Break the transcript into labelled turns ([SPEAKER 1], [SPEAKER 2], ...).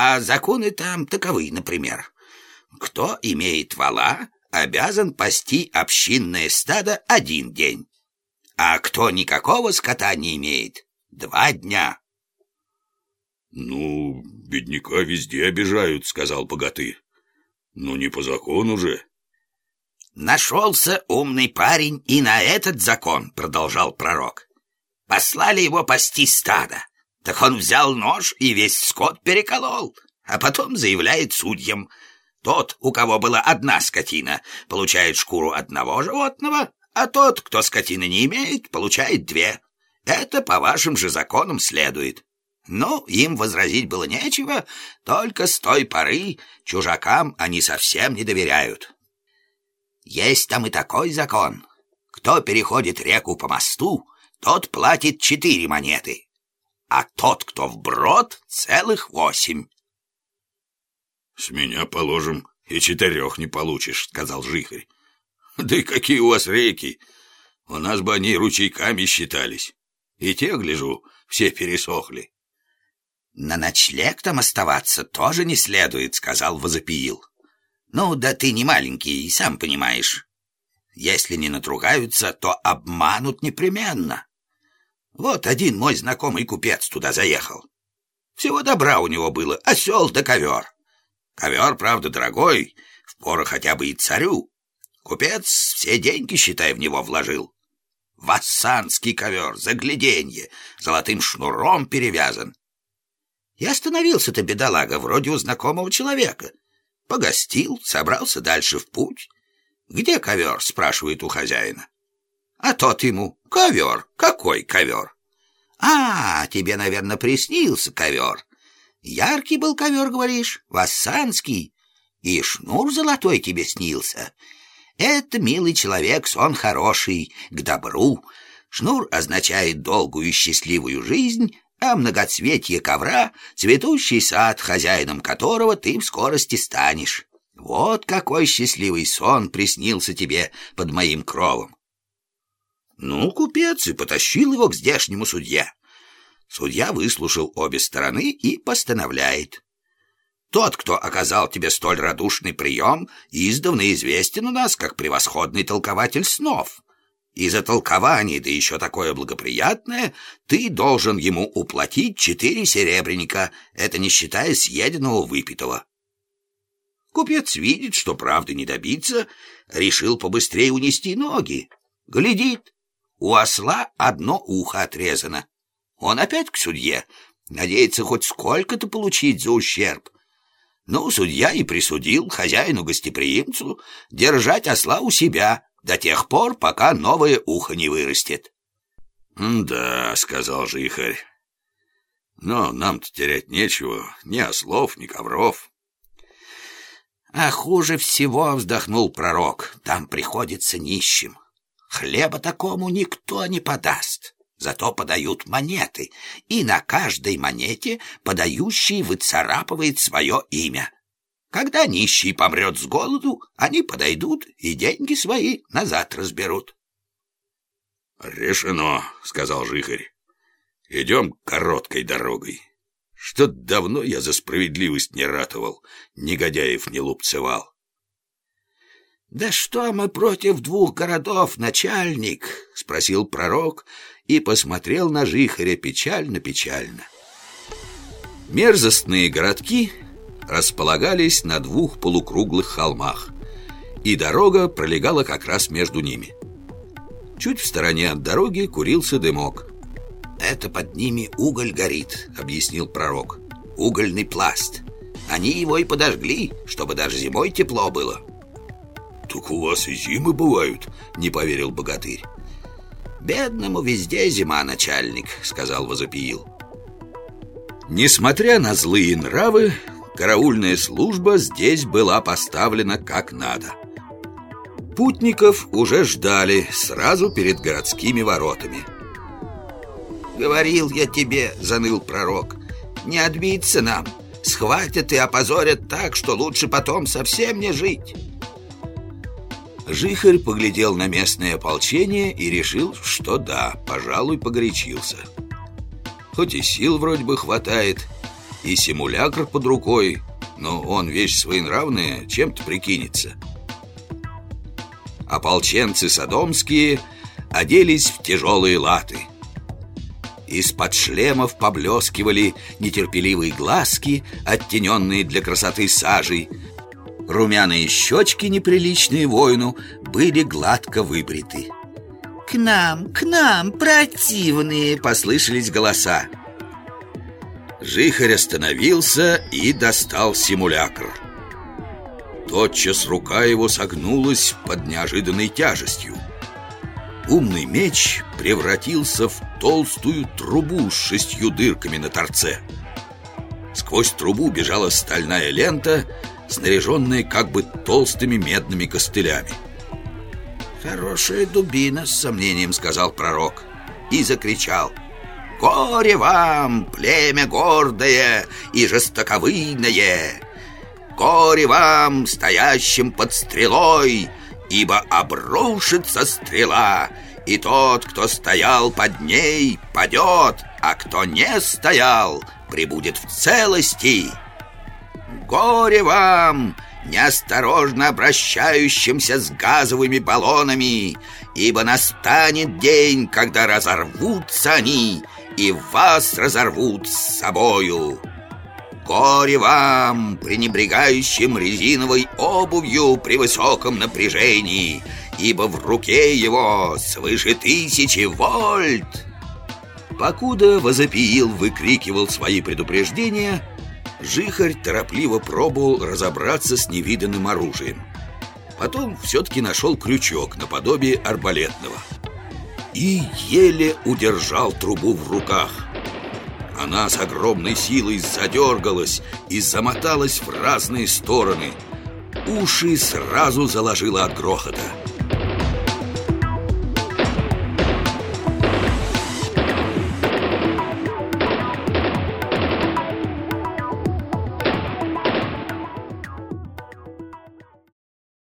[SPEAKER 1] А законы там таковы, например. Кто имеет вала, обязан пасти общинное стадо один день. А кто никакого скота не имеет, два дня.
[SPEAKER 2] «Ну, бедняка везде обижают», — сказал богатырь. «Ну, не по закону же».
[SPEAKER 1] «Нашелся умный парень и на этот закон», — продолжал пророк. «Послали его пасти стадо. Так он взял нож и весь скот переколол, а потом заявляет судьям. Тот, у кого была одна скотина, получает шкуру одного животного, а тот, кто скотины не имеет, получает две. Это по вашим же законам следует». Ну, им возразить было нечего, только с той поры чужакам они совсем не доверяют. Есть там и такой закон. Кто переходит реку по мосту, тот платит четыре монеты, а тот, кто вброд, целых восемь.
[SPEAKER 2] «С меня, положим, и четырех не получишь», — сказал Жихарь. «Да и какие у вас реки! У нас бы они ручейками считались. И те, гляжу, все пересохли».
[SPEAKER 1] «На ночлег там оставаться тоже не следует», — сказал Возопиил. «Ну, да ты не маленький, и сам понимаешь. Если не натругаются, то обманут непременно. Вот один мой знакомый купец туда заехал. Всего добра у него было, осел да ковер. Ковер, правда, дорогой, впору хотя бы и царю. Купец все деньги, считай, в него вложил. Вассанский ковер, загляденье, золотым шнуром перевязан. И остановился-то бедолага вроде у знакомого человека. Погостил, собрался дальше в путь. «Где ковер?» — спрашивает у хозяина. А тот ему «Ковер? Какой ковер?» «А, тебе, наверное, приснился ковер. Яркий был ковер, говоришь, вассанский, и шнур золотой тебе снился. Это, милый человек, сон хороший, к добру. Шнур означает долгую и счастливую жизнь, а многоцветье ковра — цветущий сад, хозяином которого ты в скорости станешь. Вот какой счастливый сон приснился тебе под моим кровом. Ну, купец и потащил его к здешнему судье. Судья выслушал обе стороны и постановляет. Тот, кто оказал тебе столь радушный прием, издавна известен у нас как превосходный толкователь снов и за толкование, да еще такое благоприятное, ты должен ему уплатить четыре серебряника, это не считая съеденного выпитого. Купец видит, что правды не добиться, решил побыстрее унести ноги. Глядит, у осла одно ухо отрезано. Он опять к судье, надеется хоть сколько-то получить за ущерб. Ну, судья и присудил хозяину-гостеприимцу держать осла у себя, до тех пор, пока новое ухо не вырастет.
[SPEAKER 2] «Да», — сказал Жихарь, — «но нам-то терять нечего, ни ослов, ни ковров».
[SPEAKER 1] «А хуже всего, — вздохнул пророк, — там приходится нищим. Хлеба такому никто не подаст, зато подают монеты, и на каждой монете подающий выцарапывает свое имя». Когда нищий помрет с голоду, они подойдут и деньги свои назад разберут.
[SPEAKER 2] — Решено, — сказал Жихарь. — Идем короткой дорогой. Что давно я за справедливость не ратовал, негодяев не лупцевал.
[SPEAKER 1] — Да что мы против двух городов, начальник? — спросил пророк и посмотрел на Жихаря печально-печально. Мерзостные городки располагались на двух полукруглых холмах, и дорога пролегала как раз между ними. Чуть в стороне от дороги курился дымок. «Это под ними уголь горит», — объяснил пророк. «Угольный пласт. Они его и подожгли, чтобы даже зимой тепло было».
[SPEAKER 2] «Так у вас и зимы бывают», — не поверил богатырь.
[SPEAKER 1] «Бедному везде зима, начальник», — сказал Возопиил.
[SPEAKER 2] Несмотря на злые нравы, караульная служба здесь была поставлена как надо. Путников уже ждали сразу перед городскими воротами.
[SPEAKER 1] «Говорил я тебе, — заныл пророк, — не отбиться нам. Схватят и опозорят так, что лучше потом совсем не жить».
[SPEAKER 2] Жихарь поглядел на местное ополчение и решил, что да, пожалуй, погорячился. Хоть и сил вроде бы хватает, И симулятор под рукой, но он вещь своенравная, чем-то прикинется. Ополченцы содомские оделись в тяжелые латы. Из-под шлемов поблескивали нетерпеливые глазки, оттененные для красоты сажей. Румяные щечки, неприличные воину, были гладко выбриты.
[SPEAKER 1] «К нам, к нам, противные!» — послышались голоса.
[SPEAKER 2] Жихарь остановился и достал симулякр. Тотчас рука его согнулась под неожиданной тяжестью. Умный меч превратился в толстую трубу с шестью дырками на торце. Сквозь трубу бежала стальная лента, снаряженная как бы толстыми медными костылями.
[SPEAKER 1] «Хорошая дубина», — с сомнением сказал пророк И закричал «Горе вам, племя гордое и жестоковыйное! Горе вам, стоящим под стрелой, ибо обрушится стрела, и тот, кто стоял под ней, падет, а кто не стоял, прибудет в целости. Горе вам, неосторожно обращающимся с газовыми баллонами, ибо настанет день, когда разорвутся они, и вас разорвут с собою. Горе вам, пренебрегающим резиновой обувью при высоком напряжении, ибо в руке его свыше тысячи вольт. Покуда Возопиил выкрикивал свои предупреждения, Жихарь торопливо пробовал разобраться с невиданным оружием. Потом все-таки нашел крючок наподобие арбалетного и еле удержал трубу в руках. Она с огромной силой задергалась и замоталась в разные стороны. Уши сразу заложила от грохота.